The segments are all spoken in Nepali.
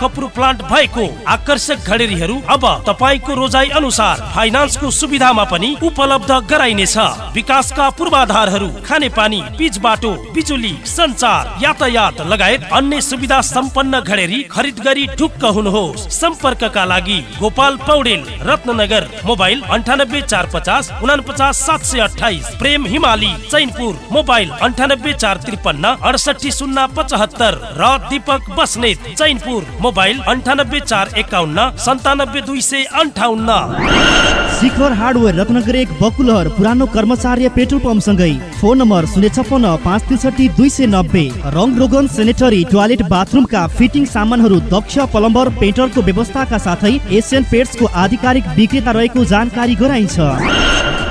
कपुर प्लान्ट भएको आकर्षक घडेरीहरू अब तपाईँको रोजाइ अनुसार फाइनान्सको सुविधामा पनि उपलब्ध गराइनेछ। विकासका पूर्वाधारहरू खाने पानी पिच बाटो बिजुली संचार यातायात लगायत अन्य सुविधा सम्पन्न घडेरी खरिद गरी ढुक्क हुनुहोस्। सम्पर्कका लागि गोपाल पौडेल रत्ननगर मोबाइल अन्ठानब्बे चार पचास उनापचास सात सय अठाइस प्रेम हिमाली चैनपुर मोबाइल अन्ठानब्बे चार त्रिपन्न अडसठी शून्य पचहत्तर र दीपक बस्नेत चैनपुर मोबाइल अन्ठानब्बे चार एकाउन्न सन्तानब्बे दुई सय अन्ठाउन्न। शिखर हार्डवेयर रत्नगर एक बकुलहर पुरानो कर्मचार्य पेट्रोल पम्प सँगै फोन नम्बर शून्य छप्पन्न पाँच त्रिसठी दुई सय नब्बे। रङ रोगन सेनेटरी टोयलेट बाथरुमका फिटिङ सामानहरू दक्ष प्लम्बर पेन्टरको व्यवस्थाका साथै एसियन पेट्सको आधिकारिक विक्रेता रहेको जानकारी गराइन्छ।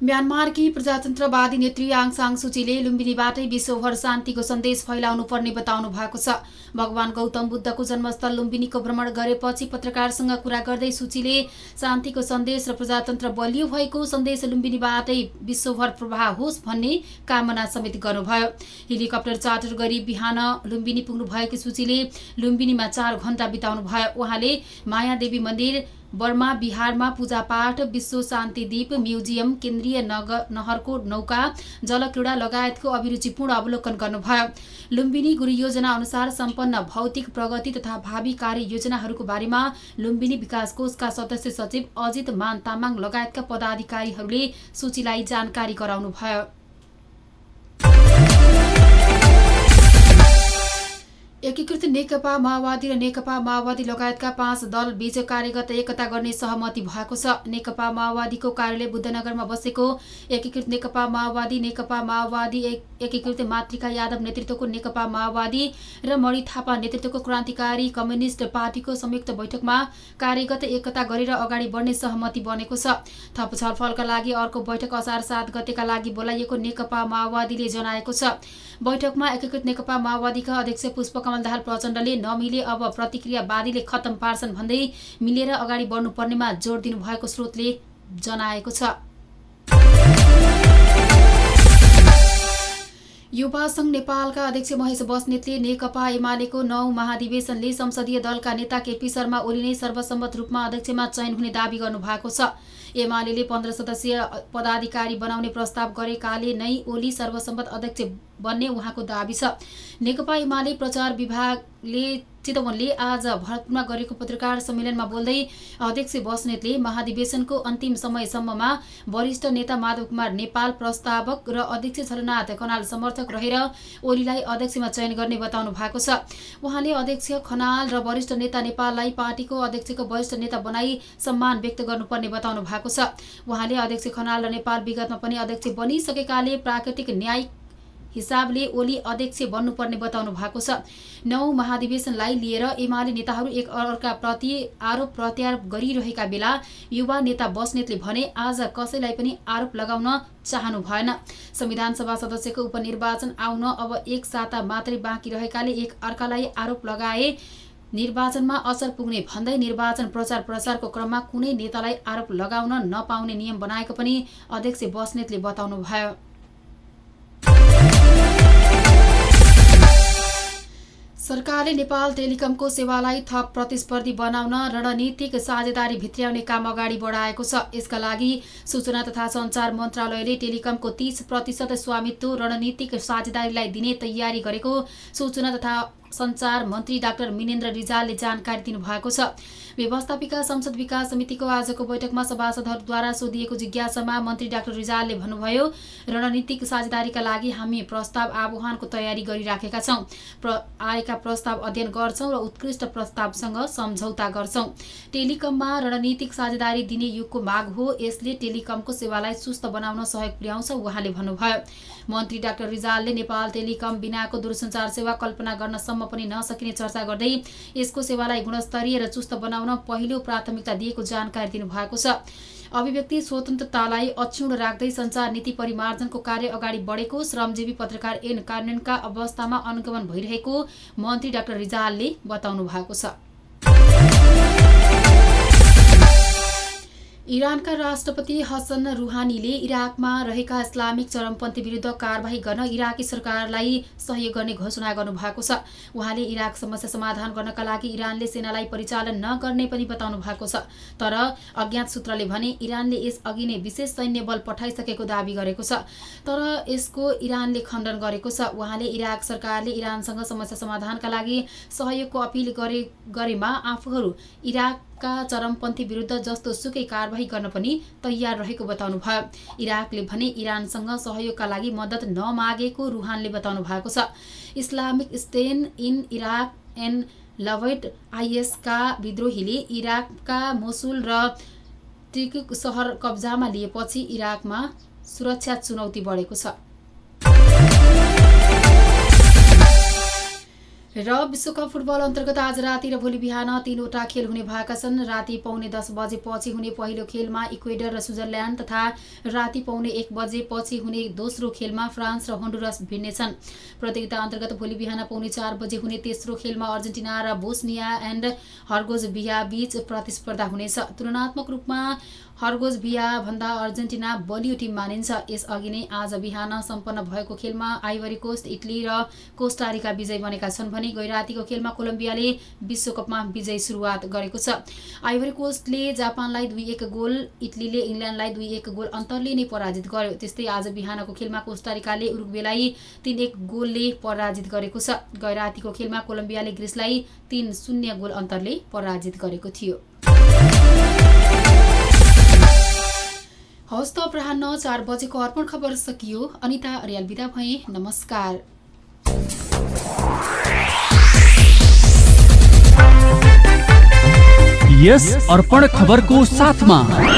म्यानमारकी प्रजातन्त्रवादी नेत्री आङ साङ सुचीले लुम्बिनीबाटै विश्वभर शान्तिको सन्देश फैलाउनु पर्ने बताउनु भएको छ। भगवान गौतम बुद्धको जन्मस्थल लुम्बिनीको भ्रमण गरेपछि पत्रकारसँग कुरा गर्दै सूचीले शान्तिको सन्देश र प्रजातन्त्र बलियो भएको सन्देश लुम्बिनीबाटै विश्वभर प्रभाव होस् भन्ने कामना समेत गर्नुभयो। हेलिकप्टर चार्टर गरी बिहान लुम्बिनी पुग्नु भएको सूचीले लुम्बिनीमा चार घण्टा बिताउनु भयो उहाँले मायादेवी मन्दिर बर्मा बिहारमा पूजापाठ विश्व शान्ति द्वीप म्युजियम केन्द्रीय नहरको नौका जलक्रीडा लगायतको अभिरुचिपूर्ण अवलोकन गर्नुभयो। लुम्बिनी गुरु योजना अनुसार सम्पन्न भौतिक प्रगति तथा भावी कार्य योजनाहरूको बारेमा लुम्बिनी विकास कोषका सदस्य सचिव अजित मान तामाङ लगायतका पदाधिकारीहरूले सूचीलाई जानकारी गराउनुभयो। एकीकृत नेकपा माओवादी र नेकपा माओवादी लगायतका पाँच दल बीच कार्यगत एकता गर्ने सहमति भएको छ। नेकपा माओवादीको कार्यालय बुद्धनगरमा बसेको एकीकृत नेकपा माओवादी नेकपा माओवादी एकीकृत मातृका यादव नेतृत्वको नेकपा माओवादी र मणि थापा नेतृत्वको क्रान्तिकारी कम्युनिस्ट पार्टीको संयुक्त बैठकमा कार्यगत एकता गरेर अगाडि बढ्ने सहमति बनेको छ। थप छलफलका लागि अर्को बैठक असार सात गतेका लागि बोलाइएको नेकपा माओवादीले जनाएको छ। बैठकमा एकीकृत नेकपा माओवादीका अध्यक्ष पुष्पकमल दाहाल प्रचण्डले नमिले अब प्रतिक्रियावादीले खत्तम पार्छन् भन्दै मिलेर अगाडि बढ्नुपर्नेमा जोड दिनुभएको स्रोतले जनाएको छ। युवा सङ्घ नेपालका अध्यक्ष महेश बस्नेतले नेकपा एमालेको नौ महाधिवेशनले संसदीय दलका नेता केपी शर्मा ओली नै सर्वसम्मत रूपमा अध्यक्षमा चयन हुने दावी गर्नुभएको छ। एमाले पन्ध्र सदस्यीय पदाधिकारी बनाउने प्रस्ताव गरेकाले नै ओली सर्वसम्मत अध्यक्ष बन्ने उहाँको दावी छ। नेकपा एमाले प्रचार विभागले चितवनले आज भरतपुरमा गरेको पत्रकार सम्मेलनमा बोल्दै अध्यक्ष बस्नेतले महाधिवेशनको अन्तिम समयसम्ममा वरिष्ठ नेता माधव कुमार नेपाल प्रस्तावक र अध्यक्ष छलनाथ खनाल समर्थक रहेर ओलीलाई अध्यक्षमा चयन गर्ने बताउनु भएको छ। उहाँले अध्यक्ष खनाल र वरिष्ठ नेता नेपाललाई पार्टीको अध्यक्षको वरिष्ठ नेता बनाई सम्मान व्यक्त गर्नुपर्ने बताउनु भएको छ। उहाँले अध्यक्ष खनाल र नेपाल विगतमा पनि अध्यक्ष बनिसकेकाले प्राकृतिक न्यायिक हिसाबले ओली अध्यक्ष बन्नुपर्ने बताउनु भएको छ। नौ महाधिवेशनलाई लिएर एमाले नेताहरू एक अर्काप्रति आरोप प्रत्यारोप गरिरहेका बेला युवा नेता बस्नेतले भने आज कसैलाई पनि आरोप लगाउन चाहनु भएन। संविधान सभा सदस्यको उपनिर्वाचन आउन अब एक साता मात्रै बाँकी रहेकाले एक अर्कालाई आरोप लगाए निर्वाचनमा असर पुग्ने भन्दै निर्वाचन प्रचार प्रसारको क्रममा कुनै नेतालाई आरोप लगाउन नपाउने नियम बनाएको पनि अध्यक्ष बस्नेतले बताउनुभयो। सरकारले नेपाल टेलिकमको सेवालाई थप प्रतिस्पर्धी बनाउन रणनीतिक साझेदारी भित्र्याउने काम अगाडि बढाएको छ। यसका लागि सूचना तथा सञ्चार मन्त्रालयले टेलिकमको तीस प्रतिशत स्वामित्व रणनीतिक साझेदारीलाई दिने तयारी गरेको सूचना तथा सञ्चार मन्त्री डाक्टर मिनेन्द्र रिजालले जानकारी दिनुभएको छ। व्यवस्थापिका संसद विकास समितिको आजको बैठकमा सभासदहरूद्वारा सोधिएको जिज्ञासामा मन्त्री डाक्टर रिजालले भन्नुभयो रणनीतिक साझेदारीका लागि हामी प्रस्ताव आह्वानको तयारी गरिराखेका छौँ। प्र आएका प्रस्ताव अध्ययन गर्छौँ र उत्कृष्ट प्रस्तावसँग सम्झौता गर्छौँ। टेलिकममा रणनीतिक साझेदारी दिने युगको माग हो यसले टेलिकमको सेवालाई सुस्त बनाउन सहयोग पुर्याउँछ उहाँले भन्नुभयो। मन्त्री डाक्टर रिजालले नेपाल टेलिकम बिनाको दूरसञ्चार सेवा कल्पना गर्नसम्म पनि नसकिने चर्चा गर्दै यसको सेवालाई गुणस्तरीय र चुस्त बनाउन पहिलो प्राथमिकता दिएको जानकारी दिनुभएको छ। अभिव्यक्ति स्वतन्त्रतालाई अक्षुण राख्दै सञ्चार नीति परिमार्जनको कार्य अगाडि बढेको श्रमजीवी पत्रकार ऐन कार्यान्वयनका अवस्थामा अनुगमन भइरहेको मन्त्री डाक्टर रिजालले बताउनु भएको छ। इरानका राष्ट्रपति हसन रुहानीले इराकमा रहेका इस्लामिक चरमपन्थी विरुद्ध कारवाही गर्न इराकी सरकारलाई सहयोग गर्ने घोषणा गर्नुभएको छ। उहाँले इराक समस्या समाधान गर्नका लागि इरानले सेनालाई परिचालन नगर्ने पनि बताउनु भएको छ। तर अज्ञात सूत्रले भने इरानले यस अघि नै विशेष सैन्य बल पठाइसकेको दावी गरेको छ। तर यसको इरानले खण्डन गरेको छ। उहाँले इराक सरकारले इरानसँग समस्या समाधानका लागि सहयोगको अपिल गरे गरेमा आफूहरू इराक का चरमपन्थी विरुद्ध जस्तो सुकै कारवाही गर्न पनि तयार रहेको बताउनु भयो। इराकले भने इरानसँग सहयोगका लागि मद्दत नमागेको रुहानले बताउनु भएको छ। Islamic State in Iraq and Levant आइएसका विद्रोहीले इराकका मोसुल र टिकुक सहर कब्जामा लिएपछि इराकमा सुरक्षा चुनौती बढेको छ। र विश्वकप फुटबल अन्तर्गत आज राति र भोलि बिहान तीनवटा खेल हुने भएका छन्। राति पाउने दस बजेपछि हुने पहिलो खेलमा इक्वेडर र स्विजरल्यान्ड तथा राति पाउने एक बजेपछि हुने दोस्रो खेलमा फ्रान्स र होन्डुरस भिड्नेछन् प्रतियोगिता अन्तर्गत भोलि बिहान पाउने चार बजे हुने तेस्रो खेलमा अर्जेन्टिना र बोस्निया एन्ड हर्गोज बिया बीच प्रतिस्पर्धा हुनेछ। तुलनात्मक रूपमा हर्गोज बिया भन्दा अर्जेन्टिना बलियो टिम मानिन्छ। यसअघि नै आज बिहान सम्पन्न भएको खेलमा आइभरी कोस्ट इटली र कोस्टारिका विजय बनेका छन् भने गैरातीको खेलमा कोलम्बियाले विश्वकपमा विजय सुरुवात गरेको छ। आइभरी कोस्टले जापानलाई दुई एक गोल इटलीले इङ्ल्यान्डलाई दुई एक गोल अन्तरले नै पराजित गर्यो। त्यस्तै आज बिहानको खेलमा कोस्टारिकाले उरुग्वेलाई तिन एक गोलले पराजित गरेको छ। गैरातीको खेलमा कोलम्बियाले ग्रिसलाई तिन शून्य गोल अन्तरले पराजित गरेको थियो। हवस् त अपराह चार बजेको अर्पण खबर सकियो। अनिता अर्याल बिदा भए। नमस्कार। यस अर्पण खबर को साथ साथमा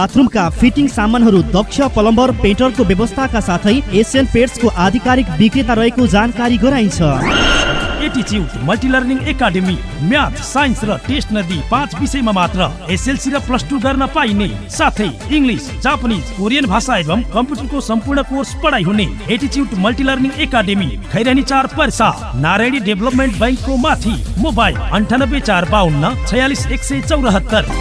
बाथरुमका फिटिङ सामानहरू दक्ष प्लम्बर पेन्टरको व्यवस्थाका साथै एसियन पेट्सको आधिकारिक विक्रेता रहेको जानकारी गराइन्छ। मल्टिलर्निङ एकाडेमी साइन्स र टेस्ट मात्र कोरियन भाषा एवं कम्प्युटरको सम्पूर्ण कोर्स पढाइ हुने multi learning Khairani Narayani development बैङ्कको माथि मोबाइल अन्ठानब्बे चार बाहन्न छयालिस एक सय चौरात्तर।